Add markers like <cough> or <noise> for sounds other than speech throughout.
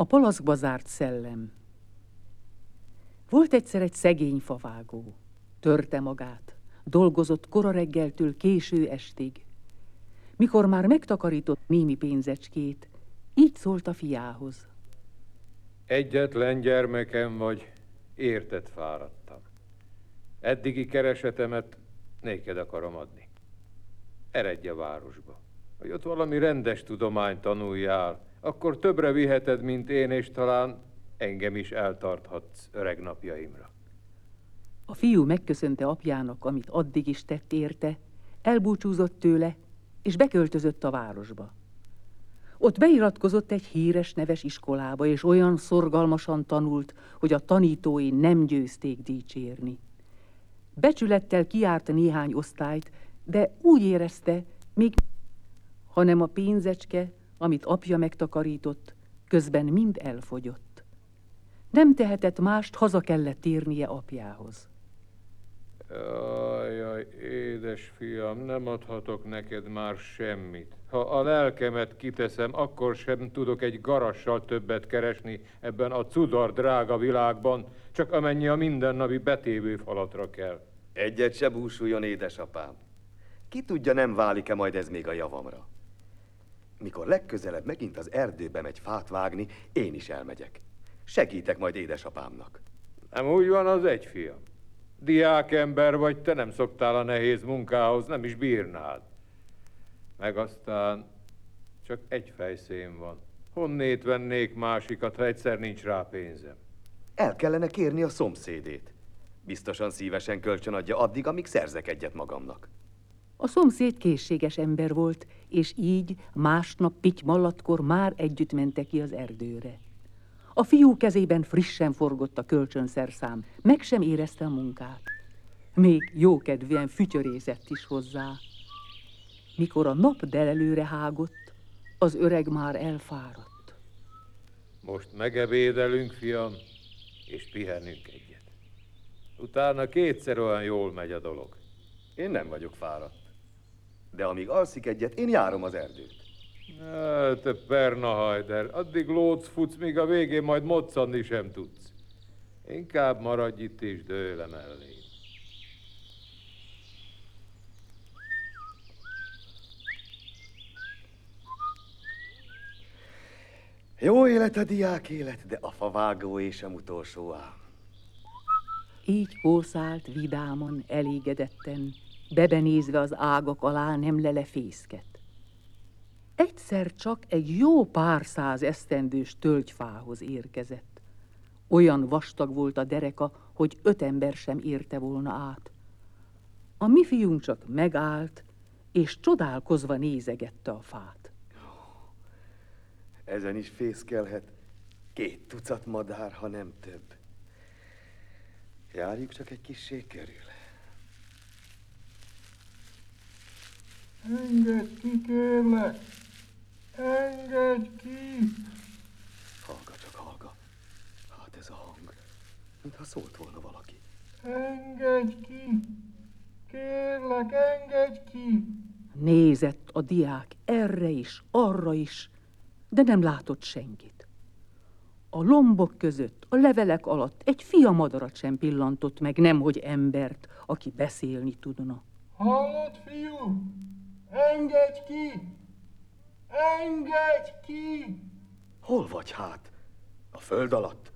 A palaszkba zárt szellem. Volt egyszer egy szegény favágó. Törte magát, dolgozott kora reggeltől késő estig. Mikor már megtakarított némi pénzecskét, így szólt a fiához. Egyetlen gyermekem vagy, érted fáradtam. Eddigi keresetemet néked akarom adni. Eredj a városba, hogy ott valami rendes tudományt tanuljál, akkor többre viheted, mint én, és talán engem is eltarthatsz öreg napjaimra. A fiú megköszönte apjának, amit addig is tett érte, elbúcsúzott tőle, és beköltözött a városba. Ott beiratkozott egy híres neves iskolába, és olyan szorgalmasan tanult, hogy a tanítói nem győzték dicsérni. Becsülettel kiárt néhány osztályt, de úgy érezte, még hanem a pénzecske, amit apja megtakarított, közben mind elfogyott. Nem tehetett mást, haza kellett térnie apjához. Jaj, jaj, édes fiam, nem adhatok neked már semmit. Ha a lelkemet kiteszem, akkor sem tudok egy garassal többet keresni ebben a cudar drága világban, csak amennyi a mindennapi betévő falatra kell. Egyet se búsuljon, édesapám. Ki tudja, nem válik-e majd ez még a javamra. Mikor legközelebb megint az erdőbe megy fát vágni, én is elmegyek. Segítek majd édesapámnak. Nem úgy van az egy fiam. Diákember vagy, te nem szoktál a nehéz munkához, nem is bírnád. Meg aztán csak egy fejszén van. Honnét vennék másikat, ha egyszer nincs rá pénzem? El kellene kérni a szomszédét. Biztosan szívesen kölcsön adja addig, amíg szerzek egyet magamnak. A szomszéd készséges ember volt, és így másnap pitymallatkor már együtt mentek ki az erdőre. A fiú kezében frissen forgott a kölcsönszerszám, meg sem érezte a munkát. Még jókedvűen fütyörézett is hozzá. Mikor a nap delelőre hágott, az öreg már elfáradt. Most megebédelünk, fiam, és pihenünk egyet. Utána kétszer olyan jól megy a dolog. Én nem vagyok fáradt. De amíg alszik egyet, én járom az erdőt. Na, te Pernahajder, addig lóc futsz, míg a végén majd moccanni sem tudsz. Inkább maradj itt és dőle mellé. Jó élet a diák élet, de a favágó és sem utolsó ám. Így kószált vidáman, elégedetten, bebenézve az ágak alá nem lelefészket. Egyszer csak egy jó pár száz esztendős tölgyfához érkezett. Olyan vastag volt a dereka, hogy öt ember sem érte volna át. A mi fiunk csak megállt, és csodálkozva nézegette a fát. Ezen is fészkelhet két tucat madár, ha nem több. Járjuk csak egy kissé körül. Engedj ki, kérlek! Engedj ki! Hallga csak, hallga. Hát ez a hang, mintha szólt volna valaki. Engedj ki! Kérlek, engedj ki! Nézett a diák erre is, arra is, de nem látott senkit. A lombok között, a levelek alatt egy fia madarat sem pillantott meg, nemhogy embert, aki beszélni tudna. Hallod, fiú? Engedj ki! Engedj ki! Hol vagy hát? A föld alatt?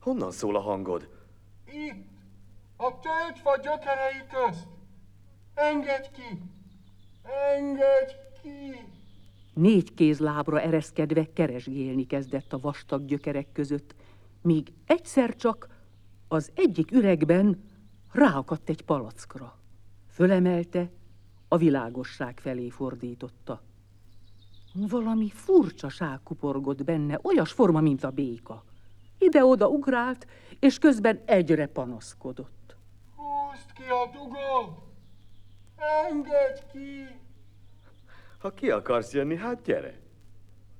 Honnan szól a hangod? Itt, a tölgyfa gyökerei közt. Engedj ki! Engedj ki! Négy kézlábra ereszkedve keresgélni kezdett a vastag gyökerek között, míg egyszer csak az egyik üregben ráakadt egy palackra. Fölemelte, a világosság felé fordította. Valami furcsaság kuporgott benne, olyas forma, mint a béka. Ide-oda ugrált, és közben egyre panaszkodott. Húzd ki a dugót! Engedj ki! Ha ki akarsz jönni, hát gyere.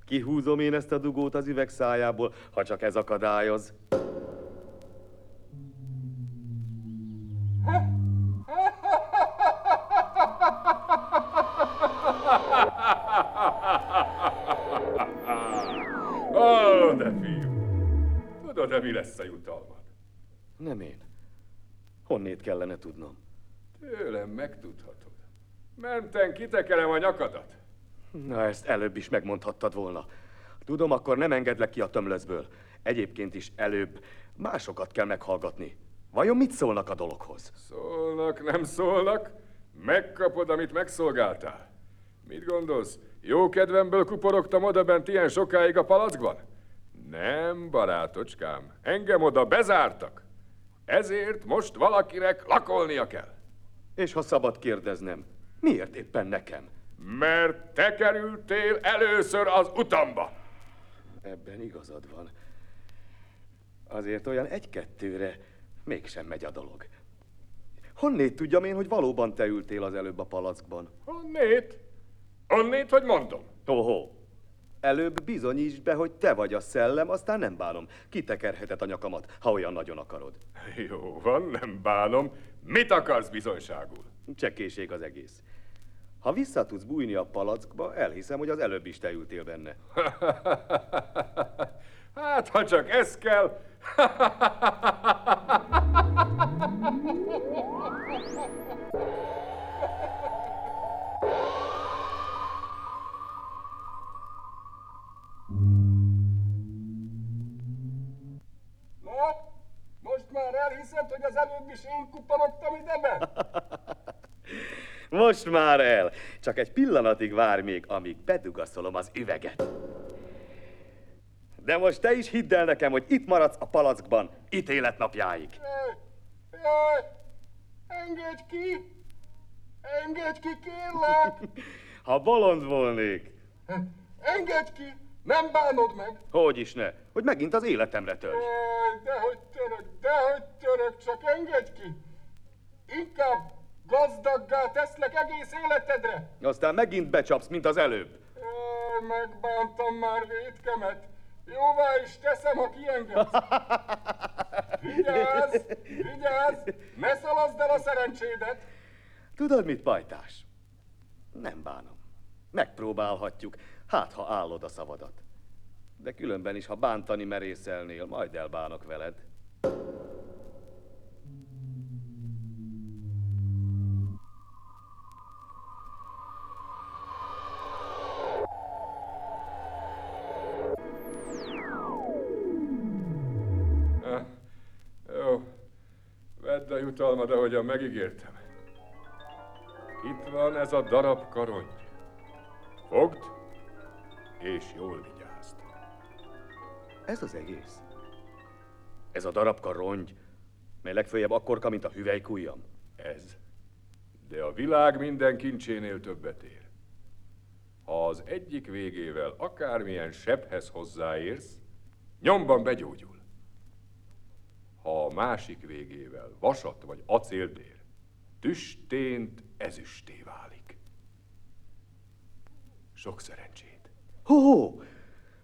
Kihúzom én ezt a dugót az üveg szájából, ha csak ez akadályoz. Lesz a jutalmad? Nem én. Honnét kellene tudnom? Tőlem megtudhatod. Menten kitekerem a nyakadat. Na, ezt előbb is megmondhattad volna. Tudom, akkor nem engedlek ki a tömlözből. Egyébként is előbb másokat kell meghallgatni. Vajon mit szólnak a dologhoz? Szólnak, nem szólnak? Megkapod, amit megszolgáltál. Mit gondolsz? Jó kedvemből kuporogtam oda bent ilyen sokáig a palackban? Nem, barátocskám. Engem oda bezártak. Ezért most valakinek lakolnia kell. És ha szabad kérdeznem, miért éppen nekem? Mert te kerültél először az utamba. Ebben igazad van. Azért olyan egy-kettőre mégsem megy a dolog. Honnét tudjam én, hogy valóban te ültél az előbb a palackban? Honnét? Onnét, hogy mondom? Oho! Előbb bizonyítsd be, hogy te vagy a szellem, aztán nem bánom. Kitekerheted a nyakamat, ha olyan nagyon akarod. <laughs> Jó van, nem bánom. Mit akarsz bizonyságul? Csekéség az egész. Ha vissza tudsz bújni a palackba, elhiszem, hogy az előbb is te ültél benne. <laughs> Hát, ha csak ez kell. <laughs> az előbb is én kuporogtam ide be? <laughs> Most már el! Csak egy pillanatig vár még, amíg bedugaszolom az üveget. De most te is hidd el nekem, hogy itt maradsz a palackban ítéletnapjáig. Jaj, jaj, engedj ki! Engedj ki, kérlek! <laughs> Ha bolond volnék, Engedj ki! Nem bánod meg! hogy is ne, hogy megint az életemre törzs. Jaj, dehogy török, dehogy török, csak engedj ki! Inkább gazdaggá teszlek egész életedre! Aztán megint becsapsz, mint az előbb. Jaj, megbántam már védkemet! Jóvá is teszem, ha kiengedsz! Vigyázz! Vigyázz! Ne szalaszd el a szerencsédet! Tudod mit, pajtás? Nem bánom. Megpróbálhatjuk, hát ha állod a szavadat. De különben is, ha bántani merészelnél, majd elbánok veled. Jutalmad, ahogyan megígértem. Itt van ez a darab karongy. Fogd, és jól vigyázd. Ez az egész. Ez a darabka rongy, mely legfőjebb akkorka, mint a hüvelykujjam. Ez. De a világ minden kincsénél többet ér. Ha az egyik végével akármilyen sebhez hozzáérsz, nyomban begyógyul. Ha a másik végével vasat vagy acélt ér, tüstént ezüsté válik. Sok szerencsét. Hó,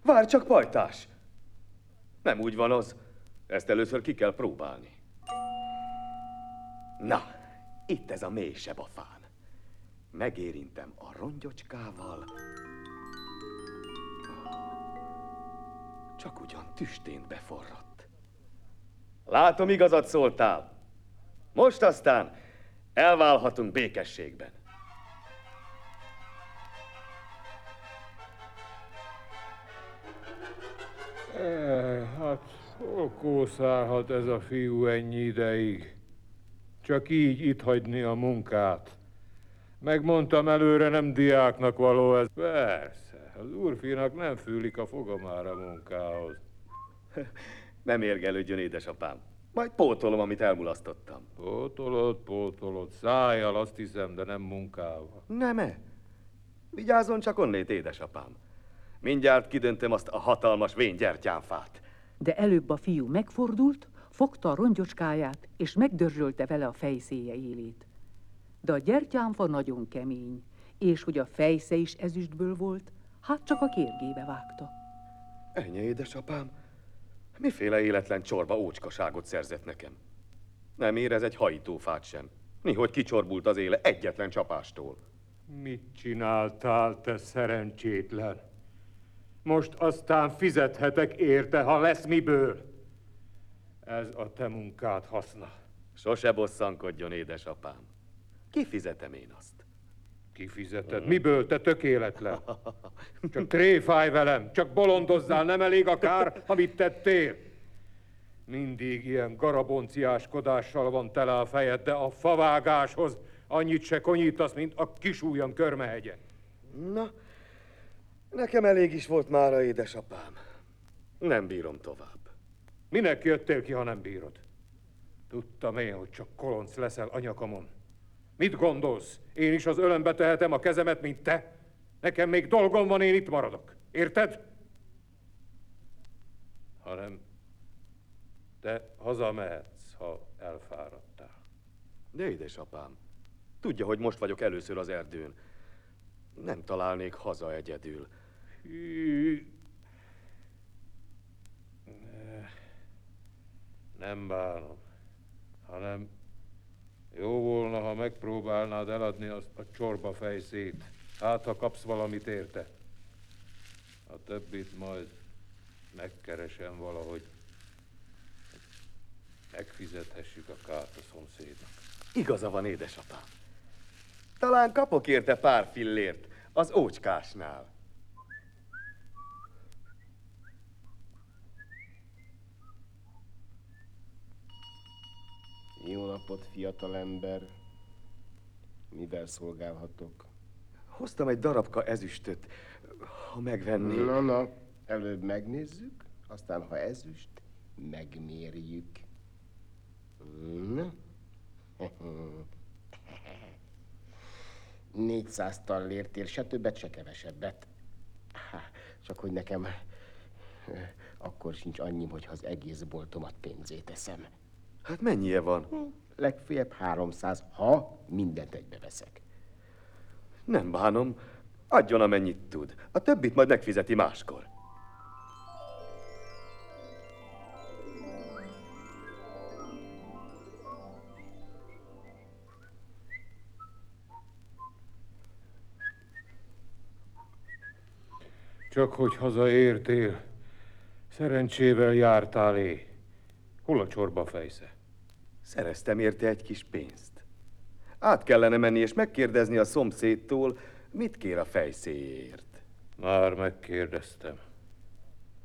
várj csak, pajtás! Nem úgy van az. Ezt először ki kell próbálni. Na, itt ez a mélysebb a fán. Megérintem a rongyocskával. Csak ugyan tüstént beforradt. Látom, igazat szóltál. Most aztán elválhatunk békességben. Eh, hát hol kószálhat ez a fiú ennyi ideig? Csak így itt hagyni a munkát. Megmondtam előre, nem diáknak való ez. Persze, az úrfinak nem fűlik a fogamára munkához. <laughs> Nem érgelődjön, édesapám. Majd pótolom, amit elmulasztottam. Pótolod, pótolod, szájjal azt hiszem, de nem munkával. Nem-e? Vigyázzon csak onnét, édesapám. Mindjárt kidöntöm azt a hatalmas véngyertyánfát. De előbb a fiú megfordult, fogta a rongyocskáját, és megdörzsölte vele a fejszéje élét. De a gyertyánfa nagyon kemény, és hogy a fejsze is ezüstből volt, hát csak a kérgébe vágta. Ennyi, édesapám. Miféle életlen csorba ócskaságot szerzett nekem? Nem érez egy hajítófát sem. Mihogy kicsorbult az éle egyetlen csapástól. Mit csináltál, te szerencsétlen? Most aztán fizethetek érte, ha lesz miből. Ez a te munkád haszna. Sose bosszankodjon, édesapám. Kifizetem én azt. Kifizeted? Miből, te tökéletlen? <laughs> Csak tréfáj velem, csak bolondozzál, nem elég a kár, amit tettél. Mindig ilyen garabonciáskodással van tele a fejed, de a favágáshoz annyit se konyítasz, mint a kisújam körmehegye. Na, nekem elég is volt mára, édesapám. Nem bírom tovább. Minek jöttél ki, ha nem bírod? Tudtam én, hogy csak kolonc leszel anyakamon. Mit gondolsz? Én is az ölembe tehetem a kezemet, mint te? Nekem még dolgom van, én itt maradok. Érted? Hanem te hazamehetsz, ha elfáradtál. De édesapám, tudja, hogy most vagyok először az erdőn. Nem találnék haza egyedül. Hű. Ne. Nem bánom, hanem jó volna, ha megpróbálnád eladni azt a csorba fejszét. Hát, ha kapsz valamit érte. A többit majd megkeresem valahogy. Megfizethessük a kárt a szomszédnak. Igaza van, édesapám. Talán kapok érte pár fillért az ócskásnál. Jó napot, fiatalember! Mivel szolgálhatok? Hoztam egy darabka ezüstöt, ha megvenné. Na, na, előbb megnézzük, aztán ha ezüst, megmérjük. Na? <laughs> 400 tallért ér, se többet, se kevesebbet. Csak hogy nekem eh, akkor sincs annyim, hogyha az egész boltomat pénzét teszem. Hát mennyie van? Legfeljebb 300, ha mindent egybe veszek. Nem bánom. Adjon, amennyit tud. A többit majd megfizeti máskor. Csak hogy hazaértél, szerencsével jártál é. Hol a csorba fejsze? Szereztem érte egy kis pénzt. Át kellene menni és megkérdezni a szomszédtól, mit kér a fejszéért. Már megkérdeztem.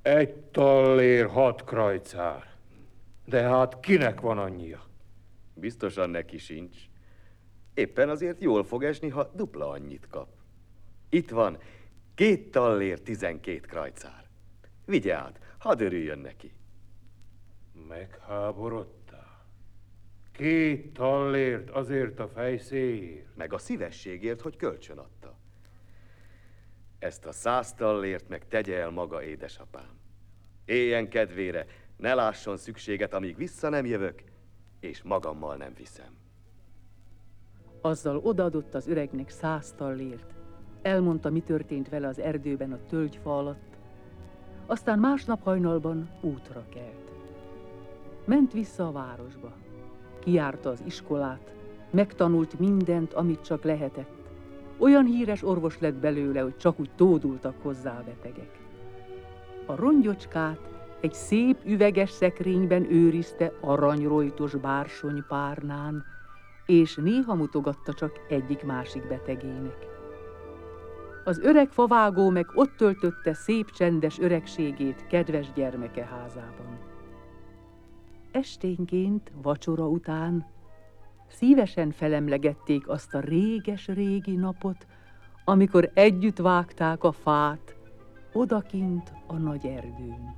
Egy tallér hat krajcár. De hát kinek van annyia? Biztosan neki sincs. Éppen azért jól fog esni, ha dupla annyit kap. Itt van, két tallér, tizenkét krajcár. Vigye át, hadd örüljön neki. Megháborodtál? Két tallért azért a fejszéért. Meg a szívességért, hogy kölcsön adta. Ezt a száz tallért meg tegye el maga, édesapám. Éljen kedvére, ne lásson szükséget, amíg vissza nem jövök, és magammal nem viszem. Azzal odaadott az öregnek száz tallért. Elmondta, mi történt vele az erdőben a tölgyfa alatt. Aztán másnap hajnalban útra kelt. Ment vissza a városba. Kiárta az iskolát, megtanult mindent, amit csak lehetett. Olyan híres orvos lett belőle, hogy csak úgy tódultak hozzá a betegek. A rongyocskát egy szép üveges szekrényben őrizte aranyrojtos bársonypárnán, és néha mutogatta csak egyik-másik betegének. Az öreg favágó meg ott töltötte szép csendes öregségét kedves gyermeke házában. Esténként, vacsora után szívesen felemlegették azt a réges-régi napot, amikor együtt vágták a fát, odakint a nagy erdőn.